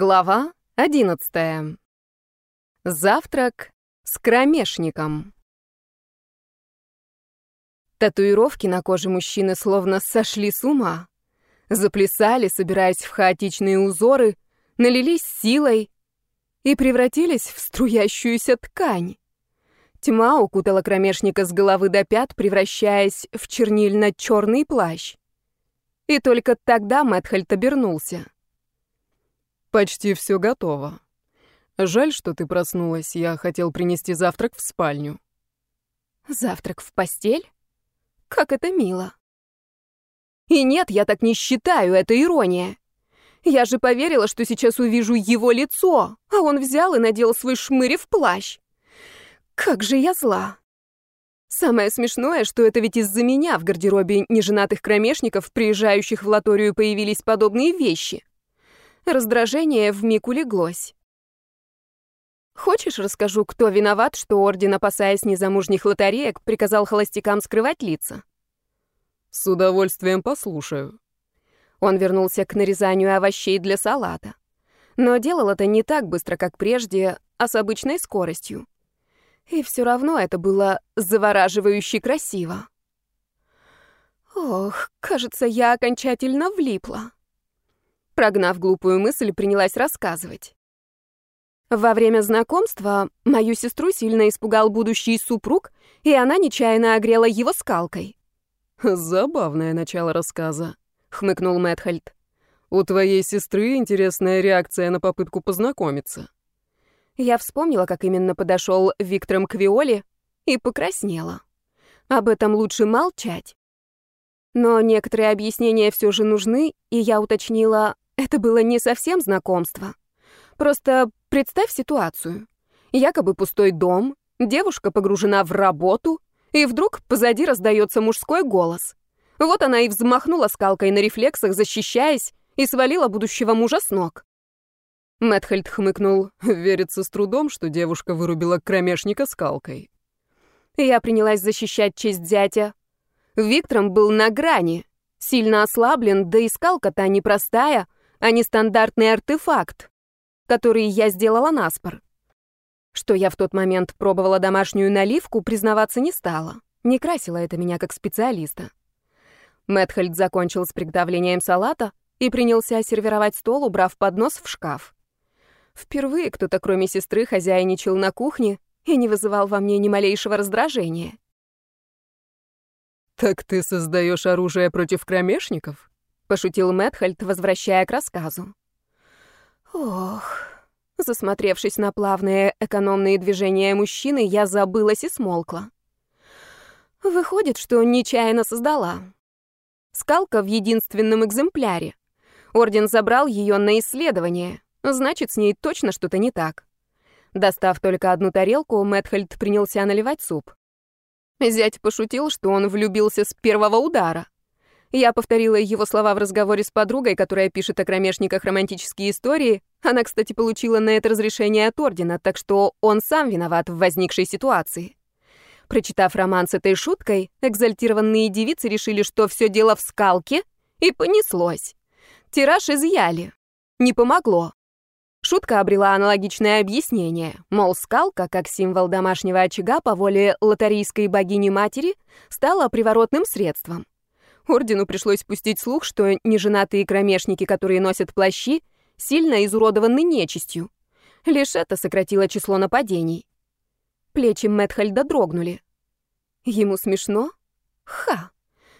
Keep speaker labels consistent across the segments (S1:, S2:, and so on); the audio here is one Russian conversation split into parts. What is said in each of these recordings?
S1: Глава одиннадцатая. Завтрак с кромешником. Татуировки на коже мужчины словно сошли с ума. Заплясали, собираясь в хаотичные узоры, налились силой и превратились в струящуюся ткань. Тьма укутала кромешника с головы до пят, превращаясь в чернильно-черный плащ. И только тогда Мэтхальд обернулся.
S2: Почти все готово. Жаль, что ты проснулась. Я хотел принести завтрак в спальню.
S1: Завтрак в постель? Как это мило. И нет, я так не считаю, это ирония. Я же поверила, что сейчас увижу его лицо, а он взял и надел свой шмырев плащ. Как же я зла. Самое смешное, что это ведь из-за меня в гардеробе неженатых кромешников, приезжающих в Латорию, появились подобные вещи. Раздражение вмиг улеглось. Хочешь, расскажу, кто виноват, что орден, опасаясь незамужних лотереек, приказал холостякам скрывать лица?
S2: С удовольствием послушаю.
S1: Он вернулся к нарезанию овощей для салата. Но делал это не так быстро, как прежде, а с обычной скоростью. И все равно это было завораживающе красиво. Ох, кажется, я окончательно влипла. Прогнав глупую мысль, принялась рассказывать. Во время знакомства мою сестру сильно испугал будущий супруг, и она нечаянно огрела его скалкой.
S2: «Забавное начало рассказа», — хмыкнул Мэтхальд. «У твоей сестры интересная реакция на попытку познакомиться».
S1: Я вспомнила, как именно подошел Виктором к Виоле, и покраснела. Об этом лучше молчать. Но некоторые объяснения все же нужны, и я уточнила, это было не совсем знакомство. Просто представь ситуацию. Якобы пустой дом, девушка погружена в работу, и вдруг позади раздается мужской голос. Вот она и взмахнула скалкой на рефлексах, защищаясь, и свалила будущего мужа с ног.
S2: Мэтхальд хмыкнул. Верится с трудом, что девушка вырубила кромешника скалкой.
S1: Я принялась защищать честь зятя. Виктором был на грани, сильно ослаблен, да и скалка-то непростая — а не стандартный артефакт, который я сделала наспор. Что я в тот момент пробовала домашнюю наливку, признаваться не стала. Не красило это меня как специалиста. Мэтхальд закончил с приготовлением салата и принялся сервировать стол, убрав поднос в шкаф. Впервые кто-то, кроме сестры, хозяйничал на кухне и не вызывал во мне ни малейшего раздражения.
S2: «Так ты создаешь оружие против кромешников?» Пошутил Мэтхальд, возвращая к рассказу.
S1: Ох, засмотревшись на плавные экономные движения мужчины, я забылась и смолкла. Выходит, что нечаянно создала. Скалка в единственном экземпляре. Орден забрал ее на исследование. Значит, с ней точно что-то не так. Достав только одну тарелку, Мэтхальд принялся наливать суп. Зять пошутил, что он влюбился с первого удара. Я повторила его слова в разговоре с подругой, которая пишет о кромешниках романтические истории. Она, кстати, получила на это разрешение от ордена, так что он сам виноват в возникшей ситуации. Прочитав роман с этой шуткой, экзальтированные девицы решили, что все дело в скалке, и понеслось. Тираж изъяли. Не помогло. Шутка обрела аналогичное объяснение. Мол, скалка, как символ домашнего очага по воле лотарийской богини-матери, стала приворотным средством. Ордену пришлось пустить слух, что неженатые кромешники, которые носят плащи, сильно изуродованы нечистью. Лишь это сократило число нападений. Плечи Мэтхальда дрогнули. Ему смешно? Ха!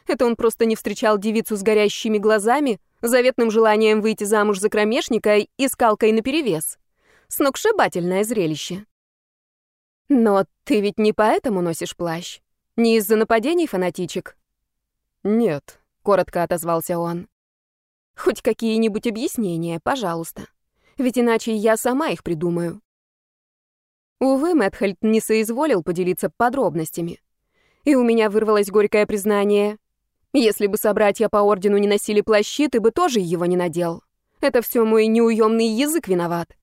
S1: Это он просто не встречал девицу с горящими глазами, заветным желанием выйти замуж за кромешника и скалкой наперевес. Сногсшибательное зрелище. Но ты ведь не поэтому носишь плащ? Не из-за нападений фанатичек?
S2: «Нет», — коротко отозвался он.
S1: «Хоть какие-нибудь объяснения, пожалуйста. Ведь иначе я сама их придумаю». Увы, Мэтхальд не соизволил поделиться подробностями. И у меня вырвалось горькое признание. Если бы собратья по ордену не носили плащи, ты бы тоже его не надел. Это все мой неуемный язык виноват.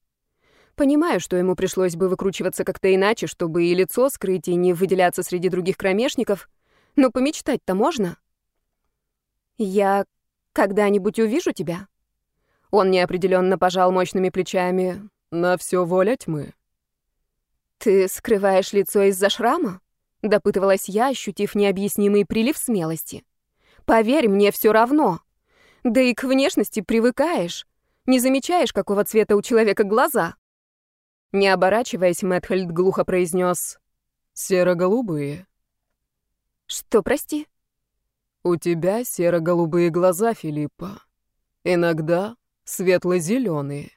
S1: Понимаю, что ему пришлось бы выкручиваться как-то иначе, чтобы и лицо скрыть, и не выделяться среди других кромешников. Но помечтать-то можно. «Я когда-нибудь увижу тебя?» Он неопределенно пожал мощными плечами.
S2: «На все воля тьмы».
S1: «Ты скрываешь лицо из-за шрама?» — допытывалась я, ощутив необъяснимый прилив смелости. «Поверь, мне все равно. Да и к внешности привыкаешь. Не замечаешь, какого цвета у человека глаза?» Не оборачиваясь, Мэтхельд глухо произнес
S2: «Серо-голубые».
S1: «Что, прости?»
S2: «У тебя серо-голубые глаза, Филиппа. Иногда светло-зеленые.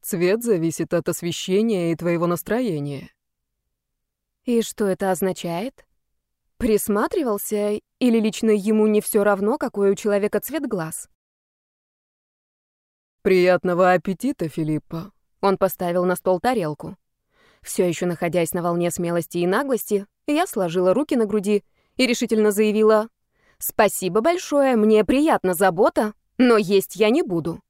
S2: Цвет зависит от освещения и твоего настроения».
S1: «И что это означает? Присматривался или лично ему не все равно, какой у человека цвет глаз?»
S2: «Приятного аппетита, Филиппа!»
S1: Он поставил на стол тарелку. Все еще находясь на волне смелости и наглости, я сложила руки на груди и решительно заявила «Спасибо большое, мне приятна забота, но есть я не буду».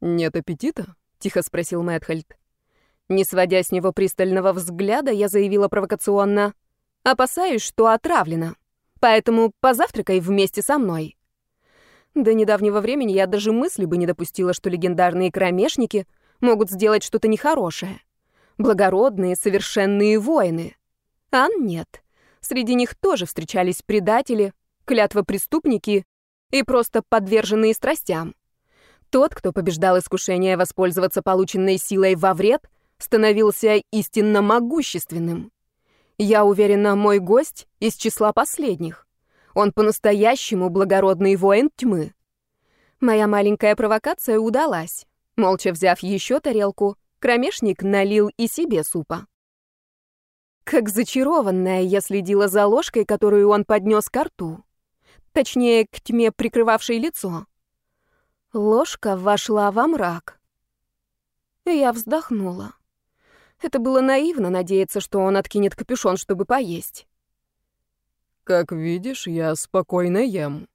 S2: «Нет аппетита?» — тихо спросил Мэтхальд.
S1: Не сводя с него пристального взгляда, я заявила провокационно «Опасаюсь, что отравлена, поэтому позавтракай вместе со мной». До недавнего времени я даже мысли бы не допустила, что легендарные кромешники могут сделать что-то нехорошее. Благородные, совершенные воины. А нет. Среди них тоже встречались предатели, клятвопреступники и просто подверженные страстям. Тот, кто побеждал искушение воспользоваться полученной силой во вред, становился истинно могущественным. Я уверена, мой гость из числа последних. Он по-настоящему благородный воин тьмы. Моя маленькая провокация удалась. Молча взяв еще тарелку, кромешник налил и себе супа. Как зачарованная, я следила за ложкой, которую он поднес к рту. Точнее, к тьме, прикрывавшей лицо. Ложка вошла во мрак. Я вздохнула. Это было наивно надеяться, что он откинет капюшон, чтобы поесть.
S2: «Как видишь, я спокойно ем».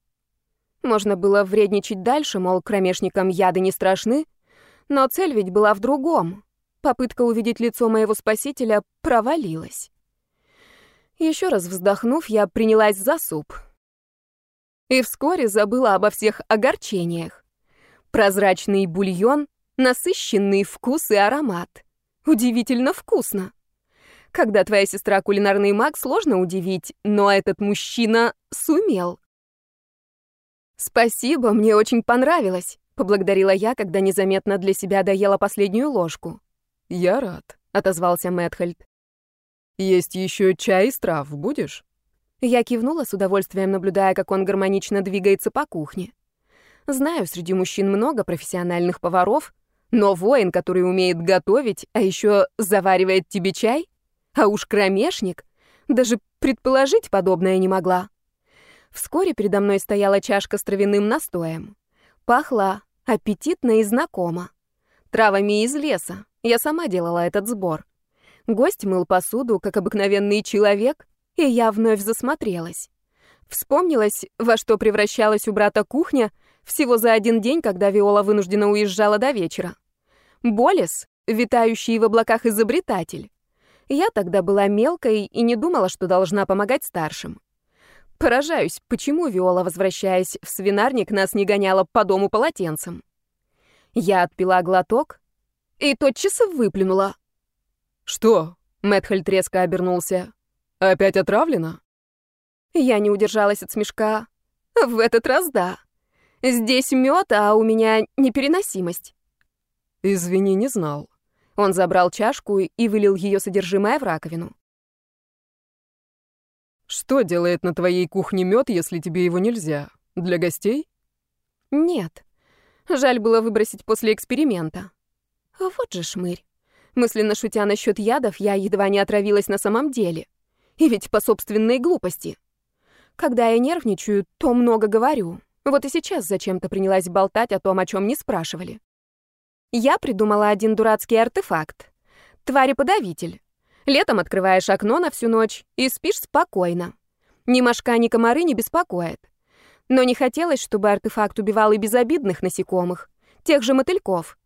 S1: Можно было вредничать дальше, мол, кромешникам яды не страшны, но цель ведь была в другом. Попытка увидеть лицо моего спасителя провалилась. Еще раз вздохнув, я принялась за суп. И вскоре забыла обо всех огорчениях. Прозрачный бульон, насыщенный вкус и аромат. Удивительно вкусно. Когда твоя сестра кулинарный маг, сложно удивить, но этот мужчина сумел. Спасибо, мне очень понравилось. Поблагодарила я, когда незаметно для себя доела последнюю ложку.
S2: «Я рад», — отозвался Мэтхальд. «Есть еще чай из трав, будешь?»
S1: Я кивнула с удовольствием, наблюдая, как он гармонично двигается по кухне. Знаю, среди мужчин много профессиональных поваров, но воин, который умеет готовить, а еще заваривает тебе чай, а уж кромешник, даже предположить подобное не могла. Вскоре передо мной стояла чашка с травяным настоем. Пахла аппетитно и знакомо. Травами из леса. Я сама делала этот сбор. Гость мыл посуду, как обыкновенный человек, и я вновь засмотрелась. Вспомнилась, во что превращалась у брата кухня всего за один день, когда Виола вынуждена уезжала до вечера. Болес, витающий в облаках изобретатель. Я тогда была мелкой и не думала, что должна помогать старшим. Поражаюсь, почему Виола, возвращаясь в свинарник, нас не гоняла по дому полотенцем. Я отпила глоток и тотчас выплюнула.
S2: «Что?» — Мэтхальд резко обернулся. «Опять отравлена?»
S1: Я не удержалась от смешка. В этот раз да. Здесь мед, а у меня непереносимость.
S2: Извини, не знал.
S1: Он забрал чашку и вылил ее содержимое в раковину.
S2: Что делает на твоей кухне мед, если тебе его нельзя? Для гостей?
S1: Нет. Жаль было выбросить после эксперимента. Вот же шмырь. Мысленно шутя насчет ядов, я едва не отравилась на самом деле. И ведь по собственной глупости. Когда я нервничаю, то много говорю. Вот и сейчас зачем-то принялась болтать о том, о чем не спрашивали. Я придумала один дурацкий артефакт. Тварь-подавитель. Летом открываешь окно на всю ночь и спишь спокойно. Ни мошка, ни комары не беспокоят. Но не хотелось, чтобы артефакт убивал и безобидных насекомых, тех же мотыльков.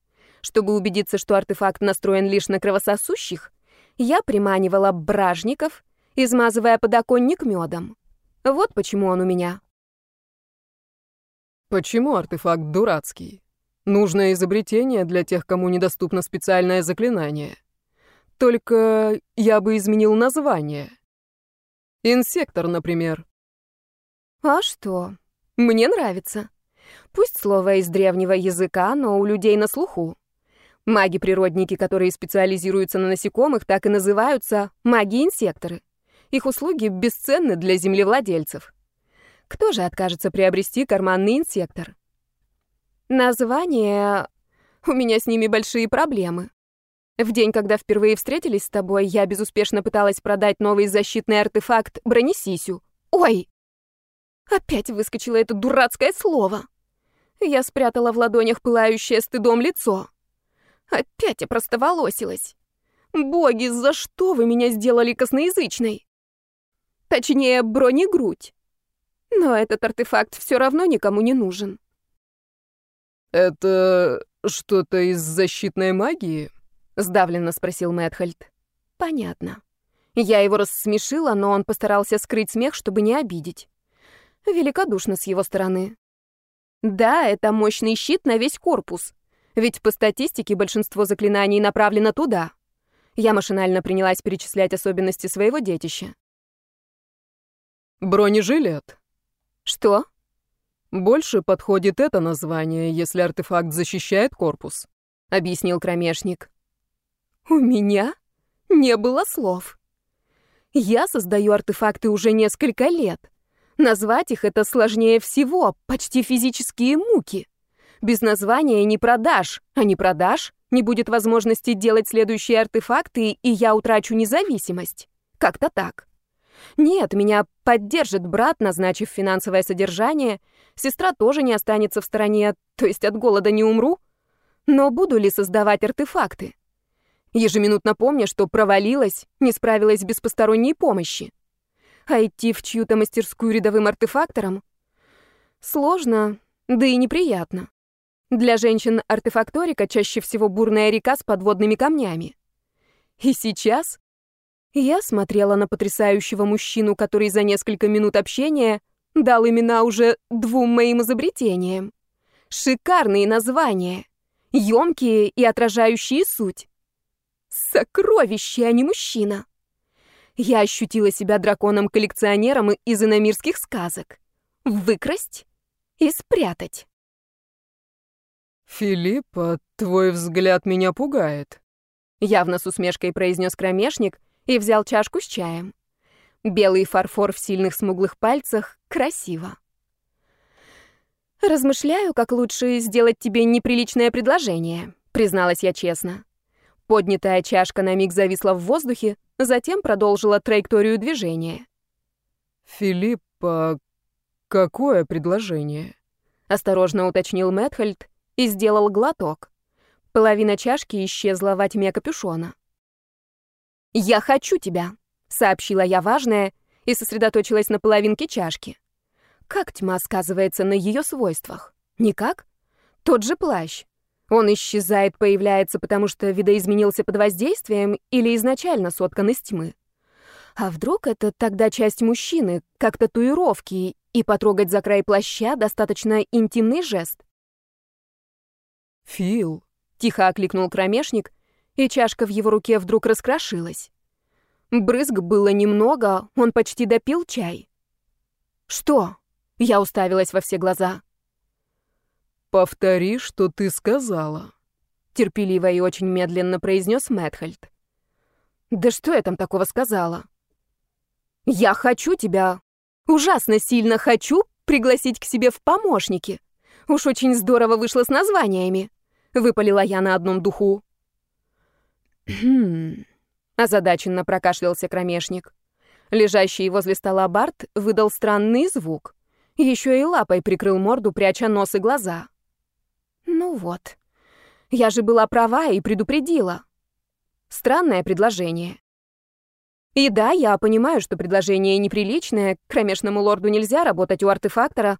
S1: Чтобы убедиться, что артефакт настроен лишь на кровососущих, я приманивала бражников, измазывая подоконник медом. Вот почему он у меня.
S2: Почему артефакт дурацкий? Нужное изобретение для тех, кому недоступно специальное заклинание. Только я бы изменил название. Инсектор, например.
S1: А что? Мне нравится. Пусть слово из древнего языка, но у людей на слуху. Маги-природники, которые специализируются на насекомых, так и называются маги-инсекторы. Их услуги бесценны для землевладельцев. Кто же откажется приобрести карманный инсектор? Название... У меня с ними большие проблемы. В день, когда впервые встретились с тобой, я безуспешно пыталась продать новый защитный артефакт Бронесисю. Ой! Опять выскочило это дурацкое слово. Я спрятала в ладонях пылающее стыдом лицо. Опять опростоволосилась. Боги, за что вы меня сделали косноязычной? Точнее, бронегрудь. Но этот артефакт все равно никому не нужен.
S2: «Это что-то из защитной магии?» — сдавленно спросил Мэтхальд.
S1: «Понятно. Я его рассмешила, но он постарался скрыть смех, чтобы не обидеть. Великодушно с его стороны. Да, это мощный щит на весь корпус. Ведь по статистике большинство заклинаний направлено туда. Я машинально принялась перечислять особенности своего детища.
S2: Бронежилет.
S1: Что?
S2: Больше подходит это название, если артефакт защищает корпус, объяснил кромешник.
S1: У меня не было слов. Я создаю артефакты уже несколько лет. Назвать их это сложнее всего, почти физические муки. Без названия не продашь, а не продашь, не будет возможности делать следующие артефакты, и я утрачу независимость. Как-то так. Нет, меня поддержит брат, назначив финансовое содержание. Сестра тоже не останется в стороне, то есть от голода не умру. Но буду ли создавать артефакты? Ежеминутно помню, что провалилась, не справилась без посторонней помощи. А идти в чью-то мастерскую рядовым артефактором сложно, да и неприятно. Для женщин артефакторика чаще всего бурная река с подводными камнями. И сейчас я смотрела на потрясающего мужчину, который за несколько минут общения дал имена уже двум моим изобретениям. Шикарные названия, ёмкие и отражающие суть. Сокровище, а не мужчина. Я ощутила себя драконом-коллекционером из иномирских сказок. Выкрасть и спрятать.
S2: «Филиппа, твой взгляд меня пугает», — явно с усмешкой произнес кромешник и взял чашку с чаем. Белый фарфор в сильных смуглых пальцах красиво.
S1: «Размышляю, как лучше сделать тебе неприличное предложение», — призналась я честно. Поднятая чашка на миг зависла в воздухе, затем продолжила траекторию движения.
S2: «Филиппа, какое предложение?»
S1: — осторожно уточнил Мэтхальд и сделал глоток. Половина чашки исчезла во тьме капюшона. «Я хочу тебя», — сообщила я важное и сосредоточилась на половинке чашки. Как тьма сказывается на ее свойствах? Никак? Тот же плащ. Он исчезает, появляется, потому что видоизменился под воздействием или изначально соткан из тьмы. А вдруг это тогда часть мужчины, как татуировки, и потрогать за край плаща достаточно интимный жест?
S2: «Фил», —
S1: тихо окликнул кромешник, и чашка в его руке вдруг раскрошилась. Брызг было немного, он почти допил чай. «Что?» — я уставилась во все глаза.
S2: «Повтори, что ты сказала», — терпеливо и очень медленно произнес Мэтхальд.
S1: «Да что я там такого сказала?» «Я хочу тебя, ужасно сильно хочу пригласить к себе в помощники. Уж очень здорово вышло с названиями», — выпалила я на одном духу.
S2: «Хм...» — озадаченно прокашлялся кромешник.
S1: Лежащий возле стола Барт выдал странный звук. Еще и лапой прикрыл морду, пряча нос и глаза. «Ну вот. Я же была права и предупредила. Странное предложение. И да, я понимаю, что предложение неприличное, кромешному лорду нельзя работать у артефактора».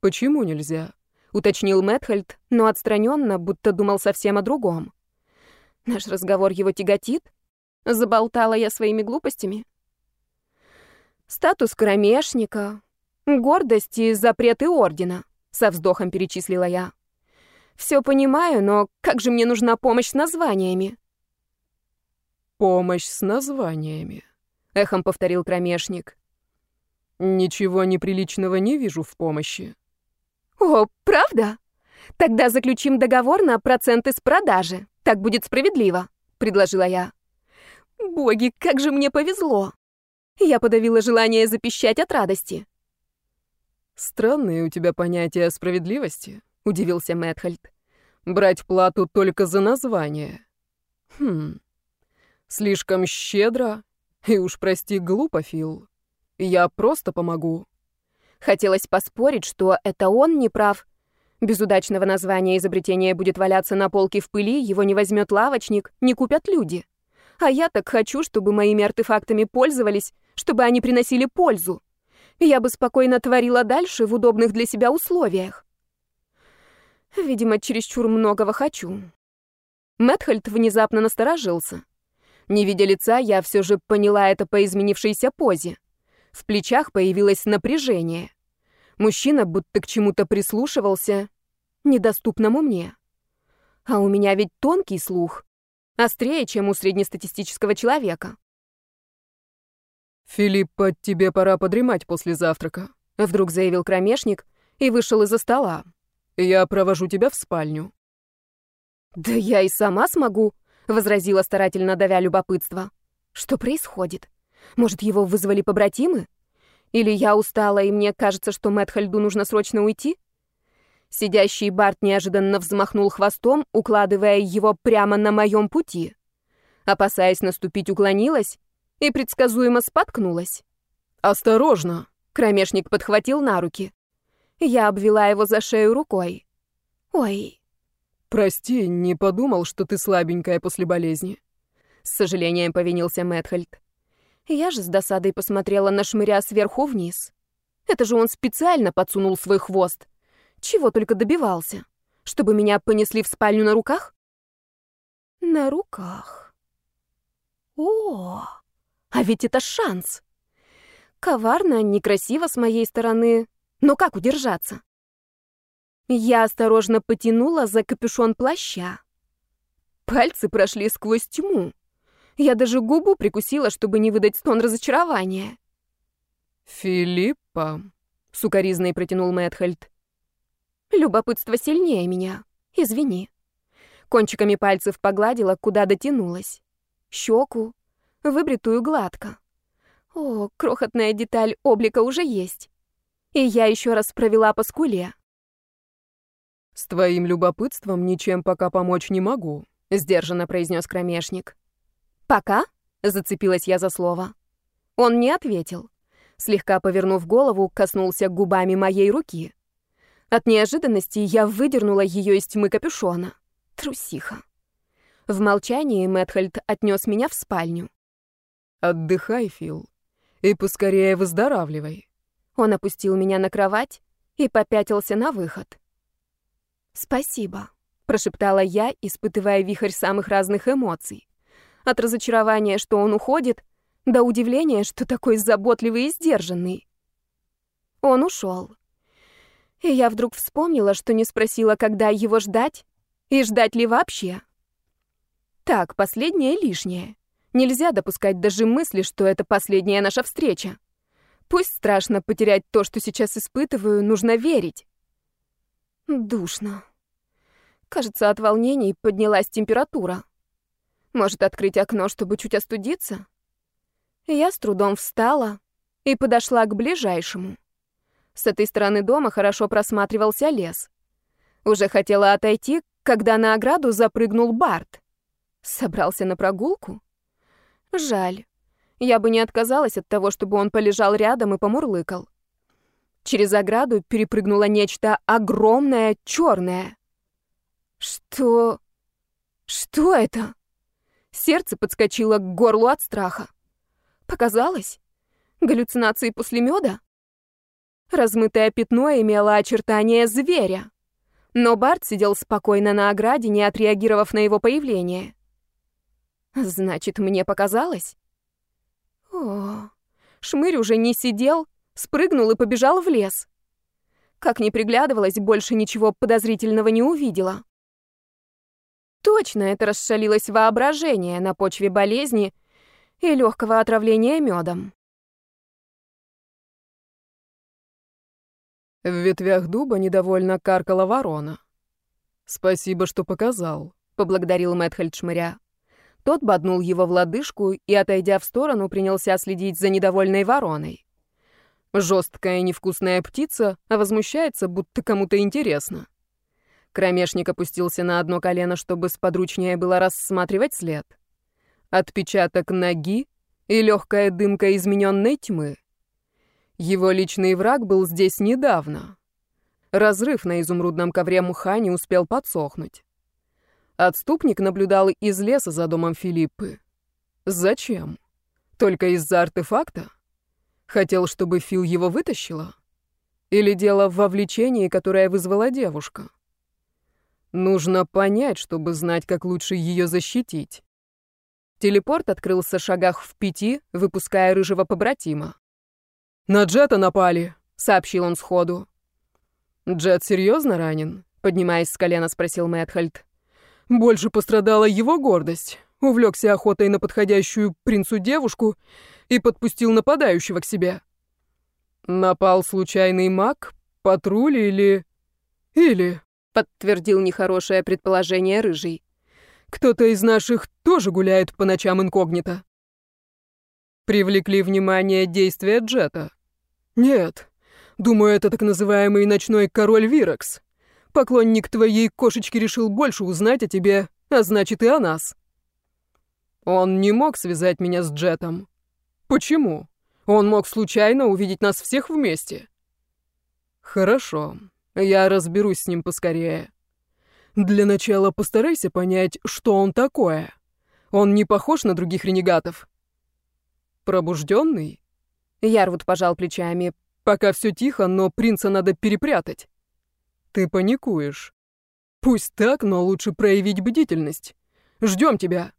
S2: «Почему нельзя?»
S1: — уточнил Мэтхальд, но отстраненно, будто думал совсем о другом. Наш разговор его тяготит? Заболтала я своими глупостями? Статус кромешника, гордость и запреты ордена, со вздохом перечислила я. Все понимаю, но как же мне нужна помощь с названиями?
S2: Помощь с названиями, эхом повторил кромешник. Ничего неприличного не вижу в помощи.
S1: О, правда? Тогда заключим договор на проценты с продажи. Так будет справедливо, предложила я. Боги, как же мне повезло. Я подавила желание запищать от радости.
S2: Странные у тебя понятия о справедливости, удивился Мэтхальд. Брать плату только за название. Хм. Слишком щедро и уж прости, глупо, Фил. Я просто помогу.
S1: Хотелось поспорить, что это он не прав. Без удачного названия изобретение будет валяться на полке в пыли, его не возьмет лавочник, не купят люди. А я так хочу, чтобы моими артефактами пользовались, чтобы они приносили пользу. Я бы спокойно творила дальше в удобных для себя условиях. Видимо, чересчур многого хочу. Мэтхальд внезапно насторожился. Не видя лица, я все же поняла это по изменившейся позе. В плечах появилось напряжение. Мужчина будто к чему-то прислушивался, недоступному мне. А у меня ведь тонкий слух, острее, чем у среднестатистического человека.
S2: «Филиппа, тебе пора подремать после завтрака», — вдруг заявил кромешник и вышел из-за стола. «Я провожу тебя в спальню».
S1: «Да я и сама смогу», — возразила старательно давя любопытство. «Что происходит?» Может, его вызвали побратимы? Или я устала, и мне кажется, что Мэтт Хальду нужно срочно уйти? Сидящий Барт неожиданно взмахнул хвостом, укладывая его прямо на моем пути. Опасаясь наступить, уклонилась и предсказуемо споткнулась.
S2: «Осторожно!»
S1: — кромешник подхватил на руки. Я обвела его за шею рукой. «Ой!»
S2: «Прости, не подумал, что ты слабенькая после болезни».
S1: С сожалением повинился Мэтхальд. Я же с досадой посмотрела на шмыря сверху вниз. Это же он специально подсунул свой хвост. Чего только добивался? Чтобы меня понесли в спальню на руках? На руках. О, а ведь это шанс. Коварно, некрасиво с моей стороны, но как удержаться? Я осторожно потянула за капюшон плаща. Пальцы прошли сквозь тьму. Я даже губу прикусила, чтобы не выдать стон разочарования.
S2: «Филиппа», — сукоризной протянул Мэтхальд.
S1: «Любопытство сильнее меня. Извини». Кончиками пальцев погладила, куда дотянулась. Щеку, выбритую гладко. О, крохотная деталь облика уже есть. И я еще раз провела по скуле.
S2: «С твоим любопытством ничем пока помочь не могу», — сдержанно произнес кромешник.
S1: «Пока?» — зацепилась я за слово. Он не ответил. Слегка повернув голову, коснулся губами моей руки. От неожиданности я выдернула ее из тьмы капюшона. Трусиха. В молчании Мэтхальд отнес меня в спальню.
S2: «Отдыхай, Фил, и поскорее выздоравливай».
S1: Он опустил меня на кровать и попятился на выход. «Спасибо», — прошептала я, испытывая вихрь самых разных эмоций. От разочарования, что он уходит, до удивления, что такой заботливый и сдержанный. Он ушел. И я вдруг вспомнила, что не спросила, когда его ждать, и ждать ли вообще. Так, последнее лишнее. Нельзя допускать даже мысли, что это последняя наша встреча. Пусть страшно потерять то, что сейчас испытываю, нужно верить. Душно. Кажется, от волнений поднялась температура. Может, открыть окно, чтобы чуть остудиться? Я с трудом встала и подошла к ближайшему. С этой стороны дома хорошо просматривался лес. Уже хотела отойти, когда на ограду запрыгнул Барт. Собрался на прогулку? Жаль. Я бы не отказалась от того, чтобы он полежал рядом и помурлыкал. Через ограду перепрыгнуло нечто огромное, черное. Что... Что это? Сердце подскочило к горлу от страха. Показалось? Галлюцинации после меда? Размытое пятно имело очертания зверя. Но Барт сидел спокойно на ограде, не отреагировав на его появление. Значит, мне показалось? О, Шмырь уже не сидел, спрыгнул и побежал в лес. Как ни приглядывалась, больше ничего подозрительного не увидела. Точно это расшалилось воображение на почве болезни и легкого отравления медом.
S2: В ветвях дуба недовольно каркала ворона. «Спасибо, что показал», — поблагодарил Мэтхельд шмыря. Тот боднул его в лодыжку и, отойдя в сторону, принялся следить за недовольной вороной. Жесткая невкусная птица, возмущается, будто кому-то интересно. Кромешник опустился на одно колено, чтобы сподручнее было рассматривать след. Отпечаток ноги и легкая дымка измененной тьмы. Его личный враг был здесь недавно. Разрыв на изумрудном ковре муха не успел подсохнуть. Отступник наблюдал из леса за домом Филиппы. Зачем? Только из-за артефакта? Хотел, чтобы Фил его вытащила? Или дело в вовлечении, которое вызвала девушка? Нужно понять, чтобы знать, как лучше ее защитить. Телепорт открылся в шагах в пяти, выпуская рыжего побратима. «На Джета напали», — сообщил он сходу. «Джет серьезно ранен?» — поднимаясь с колена, спросил Мэтхальд. «Больше пострадала его гордость. Увлекся охотой на подходящую принцу девушку и подпустил нападающего к себе. Напал случайный маг, патруль или... Или...» — подтвердил нехорошее предположение Рыжий. «Кто-то из наших тоже гуляет по ночам инкогнито». Привлекли внимание действия Джета. «Нет, думаю, это так называемый ночной король Вирекс. Поклонник твоей кошечки решил больше узнать о тебе, а значит и о нас». Он не мог связать меня с Джетом. Почему? Он мог случайно увидеть нас всех вместе. Хорошо, я разберусь с ним поскорее. Для начала постарайся понять, что он такое. Он не похож на других ренегатов. Пробужденный? Ярвуд пожал плечами. Пока все тихо, но принца надо перепрятать. Ты паникуешь. Пусть так, но лучше проявить бдительность. Ждем тебя.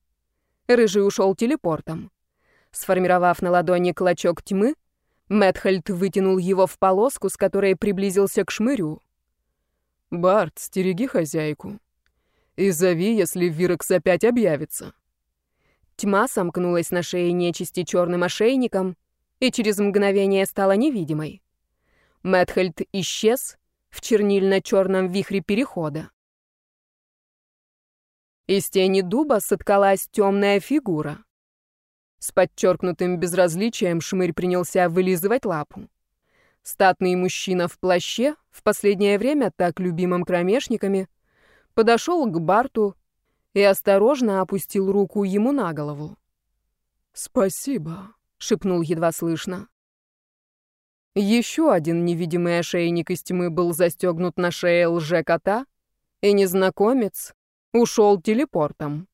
S2: Рыжий ушел телепортом. Сформировав на ладони клочок тьмы, Мэтхальд вытянул его в полоску, с которой приблизился к шмырю. «Барт, стереги хозяйку. И зови, если Вирекс опять объявится». Тьма сомкнулась на шее нечисти черным ошейником и через мгновение стала невидимой. Мэтхельд исчез в чернильно-черном вихре перехода. Из тени дуба соткалась темная фигура. С подчеркнутым безразличием шмырь принялся вылизывать лапу. Статный мужчина в плаще, в последнее время так любимым кромешниками, подошел к Барту и осторожно опустил руку ему на голову. «Спасибо», — шепнул едва слышно. Еще один невидимый ошейник из тьмы был застегнут на шее лже-кота, и незнакомец ушел телепортом.